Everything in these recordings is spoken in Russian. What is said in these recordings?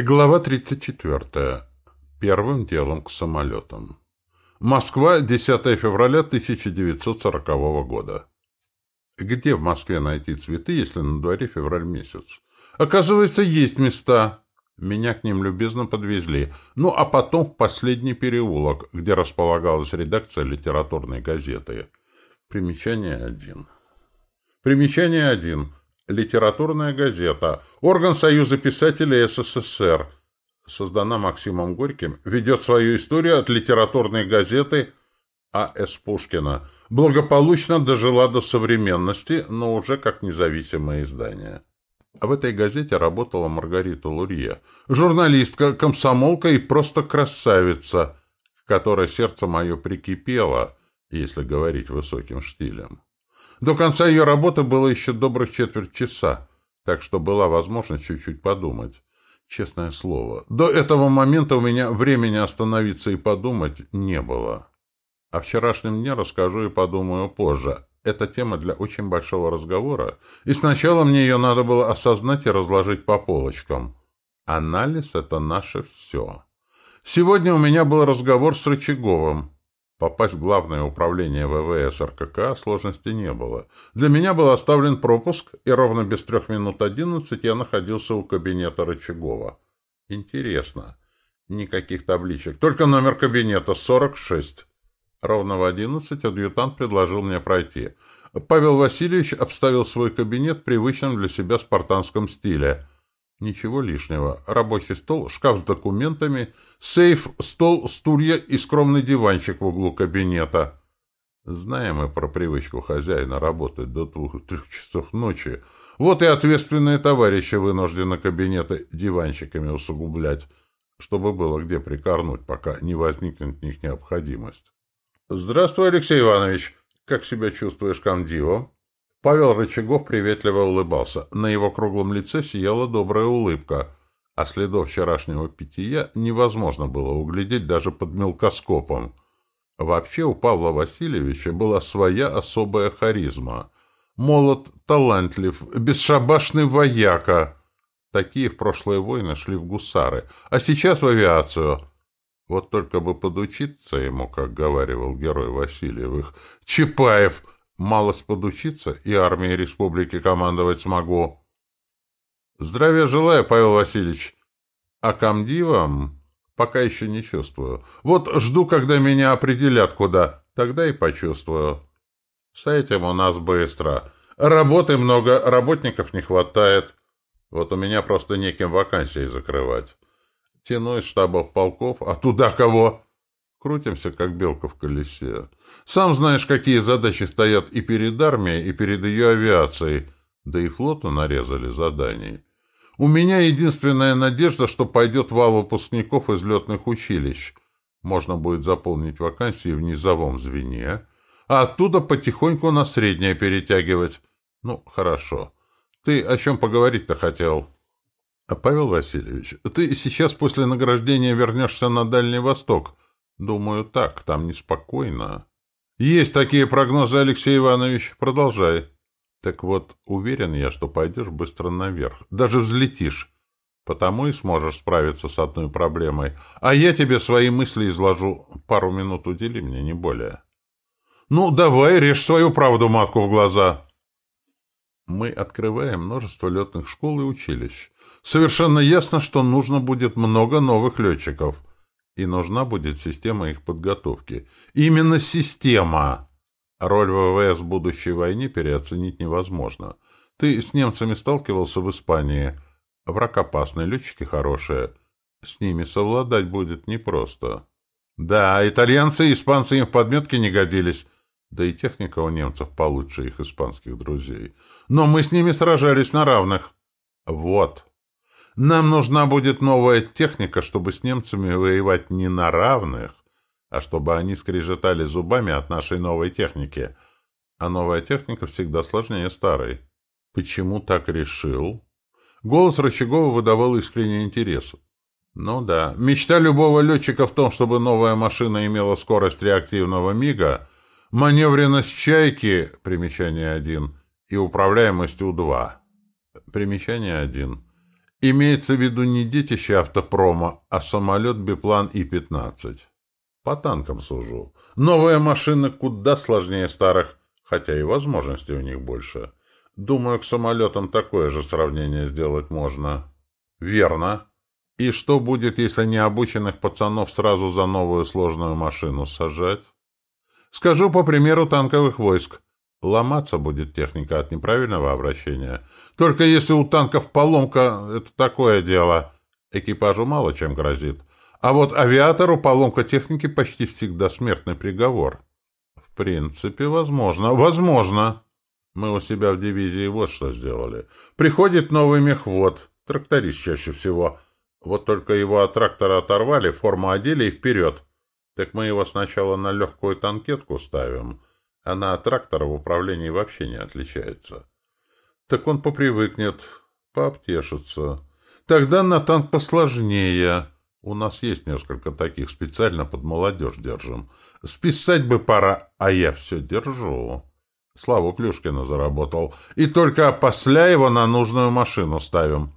Глава 34. Первым делом к самолетам. Москва, 10 февраля 1940 года. Где в Москве найти цветы, если на дворе февраль месяц? Оказывается, есть места. Меня к ним любезно подвезли. Ну, а потом в последний переулок, где располагалась редакция литературной газеты. Примечание 1. Примечание 1. Литературная газета. Орган Союза писателей СССР. Создана Максимом Горьким. Ведет свою историю от литературной газеты А.С. Пушкина. Благополучно дожила до современности, но уже как независимое издание. В этой газете работала Маргарита Лурье. Журналистка, комсомолка и просто красавица, к которой сердце мое прикипело, если говорить высоким штилем. До конца ее работы было еще добрых четверть часа, так что была возможность чуть-чуть подумать. Честное слово, до этого момента у меня времени остановиться и подумать не было. О вчерашнем дне расскажу и подумаю позже. Это тема для очень большого разговора, и сначала мне ее надо было осознать и разложить по полочкам. Анализ — это наше все. Сегодня у меня был разговор с Рычаговым. Попасть в главное управление ВВС РКК сложности не было. Для меня был оставлен пропуск, и ровно без трех минут одиннадцать я находился у кабинета Рычагова. Интересно. Никаких табличек. Только номер кабинета 46. Ровно в одиннадцать адъютант предложил мне пройти. Павел Васильевич обставил свой кабинет в привычном для себя спартанском стиле — Ничего лишнего. Рабочий стол, шкаф с документами, сейф, стол, стулья и скромный диванчик в углу кабинета. Знаем мы про привычку хозяина работать до двух-трех часов ночи. Вот и ответственные товарищи вынуждены кабинеты диванчиками усугублять, чтобы было где прикорнуть, пока не возникнет в них необходимость. — Здравствуй, Алексей Иванович. Как себя чувствуешь комдивом? Павел Рычагов приветливо улыбался. На его круглом лице сияла добрая улыбка, а следов вчерашнего питья невозможно было углядеть даже под мелкоскопом. Вообще у Павла Васильевича была своя особая харизма. Молод, талантлив, бесшабашный вояка. Такие в прошлые войны шли в гусары, а сейчас в авиацию. Вот только бы подучиться ему, как говаривал герой Васильевых, Чапаев — Малость подучиться, и армией республики командовать смогу. Здравия желаю, Павел Васильевич. А комдивом пока еще не чувствую. Вот жду, когда меня определят куда, тогда и почувствую. С этим у нас быстро. Работы много, работников не хватает. Вот у меня просто неким вакансии закрывать. Тяну из штабов полков, а туда кого? Крутимся, как белка в колесе. Сам знаешь, какие задачи стоят и перед армией, и перед ее авиацией. Да и флоту нарезали заданий. У меня единственная надежда, что пойдет вал выпускников из летных училищ. Можно будет заполнить вакансии в низовом звене, а оттуда потихоньку на среднее перетягивать. Ну, хорошо. Ты о чем поговорить-то хотел? Павел Васильевич, ты сейчас после награждения вернешься на Дальний Восток — Думаю, так, там неспокойно. Есть такие прогнозы, Алексей Иванович. Продолжай. Так вот, уверен я, что пойдешь быстро наверх. Даже взлетишь. Потому и сможешь справиться с одной проблемой. А я тебе свои мысли изложу. Пару минут удели мне, не более. Ну, давай, режь свою правду матку в глаза. Мы открываем множество летных школ и училищ. Совершенно ясно, что нужно будет много новых летчиков — и нужна будет система их подготовки. Именно система! Роль ВВС в будущей войне переоценить невозможно. Ты с немцами сталкивался в Испании. Враг опасный, летчики хорошие. С ними совладать будет непросто. Да, итальянцы и испанцы им в подметке не годились. Да и техника у немцев получше их испанских друзей. Но мы с ними сражались на равных. Вот. Нам нужна будет новая техника, чтобы с немцами воевать не на равных, а чтобы они скрежетали зубами от нашей новой техники. А новая техника всегда сложнее старой. Почему так решил? Голос Рычагова выдавал искренний интерес. Ну да, мечта любого летчика в том, чтобы новая машина имела скорость реактивного МИГа, маневренность «Чайки», примечание 1, и управляемость У-2. Примечание 1. Имеется в виду не детище автопрома, а самолет Биплан И-15. По танкам сужу. Новые машины куда сложнее старых, хотя и возможностей у них больше. Думаю, к самолетам такое же сравнение сделать можно. Верно. И что будет, если необученных пацанов сразу за новую сложную машину сажать? Скажу по примеру танковых войск. Ломаться будет техника от неправильного обращения. Только если у танков поломка, это такое дело. Экипажу мало чем грозит. А вот авиатору поломка техники почти всегда смертный приговор. В принципе, возможно. Возможно. Мы у себя в дивизии вот что сделали. Приходит новый мехвод, тракторист чаще всего. Вот только его от трактора оторвали, форму одели и вперед. Так мы его сначала на легкую танкетку ставим, она от трактора в управлении вообще не отличается. Так он попривыкнет, пообтешится. Тогда на танк посложнее. У нас есть несколько таких, специально под молодежь держим. Списать бы пора, а я все держу. Славу Плюшкина заработал. И только после его на нужную машину ставим.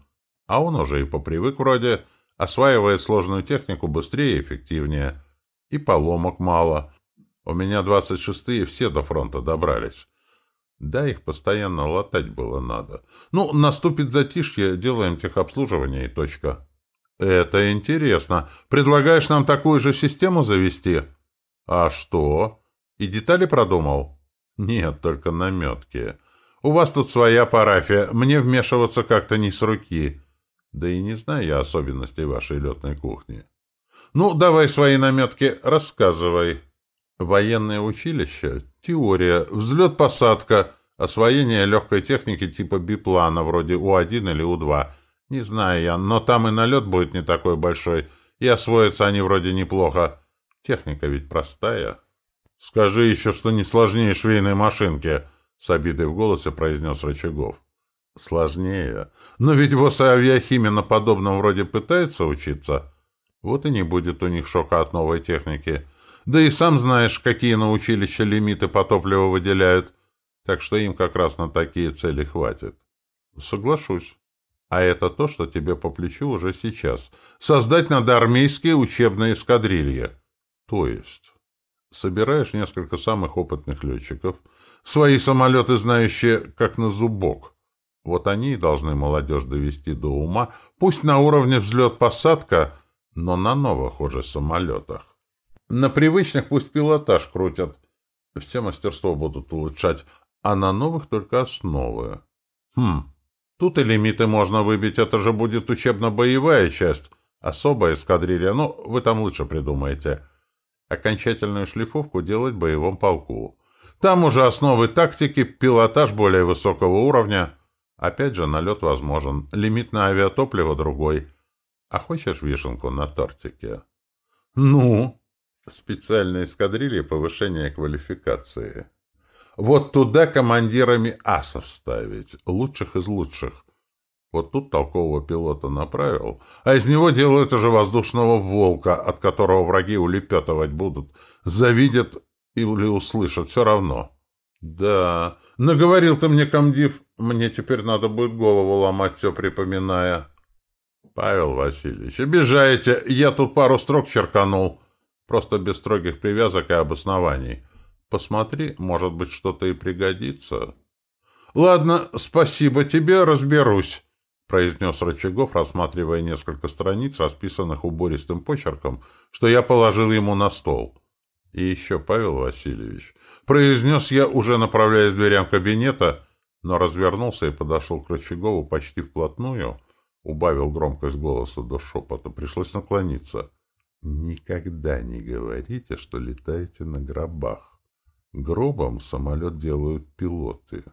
А он уже и попривык вроде, осваивает сложную технику быстрее и эффективнее. И поломок мало. У меня двадцать шестые все до фронта добрались. Да, их постоянно латать было надо. Ну, наступит затишье, делаем техобслуживание и точка. Это интересно. Предлагаешь нам такую же систему завести? А что? И детали продумал? Нет, только наметки. У вас тут своя парафия, мне вмешиваться как-то не с руки. Да и не знаю я особенностей вашей летной кухни. Ну, давай свои наметки, рассказывай. Военное училище, теория, взлет-посадка, освоение легкой техники типа биплана, вроде У-1 или У-2. Не знаю я, но там и налет будет не такой большой, и освоятся они вроде неплохо. Техника ведь простая. Скажи еще, что не сложнее швейной машинки, — с обидой в голосе произнес Рычагов. Сложнее. Но ведь ВОС и авиахимия на подобном вроде пытается учиться. Вот и не будет у них шока от новой техники. Да и сам знаешь, какие на училище лимиты по топливу выделяют. Так что им как раз на такие цели хватит. Соглашусь. А это то, что тебе по плечу уже сейчас. Создать надо армейские учебные эскадрильи. То есть, собираешь несколько самых опытных летчиков, свои самолеты, знающие как на зубок. Вот они и должны молодежь довести до ума, пусть на уровне взлет-посадка, но на новых уже самолетах. На привычных пусть пилотаж крутят. Все мастерство будут улучшать, а на новых только основы. Хм, тут и лимиты можно выбить, это же будет учебно-боевая часть. Особая эскадрилья, ну, вы там лучше придумаете. Окончательную шлифовку делать в боевом полку. Там уже основы тактики, пилотаж более высокого уровня. Опять же, налет возможен. Лимит на авиатопливо другой. А хочешь вишенку на тортике? Ну? Специальные эскадрильи повышения квалификации. Вот туда командирами асов ставить, лучших из лучших. Вот тут толкового пилота направил, а из него делают уже воздушного волка, от которого враги улепетывать будут. Завидят или услышат, все равно. Да, наговорил ты мне, комдив, мне теперь надо будет голову ломать, все припоминая. Павел Васильевич, обижаете, я тут пару строк черканул. Просто без строгих привязок и обоснований. Посмотри, может быть, что-то и пригодится. — Ладно, спасибо тебе, разберусь, — произнес Рычагов, рассматривая несколько страниц, расписанных убористым почерком, что я положил ему на стол. — И еще, Павел Васильевич, произнес я, уже направляясь к дверям кабинета, но развернулся и подошел к Рычагову почти вплотную, убавил громкость голоса до шепота, пришлось наклониться — Никогда не говорите, что летаете на гробах. Гробом самолет делают пилоты.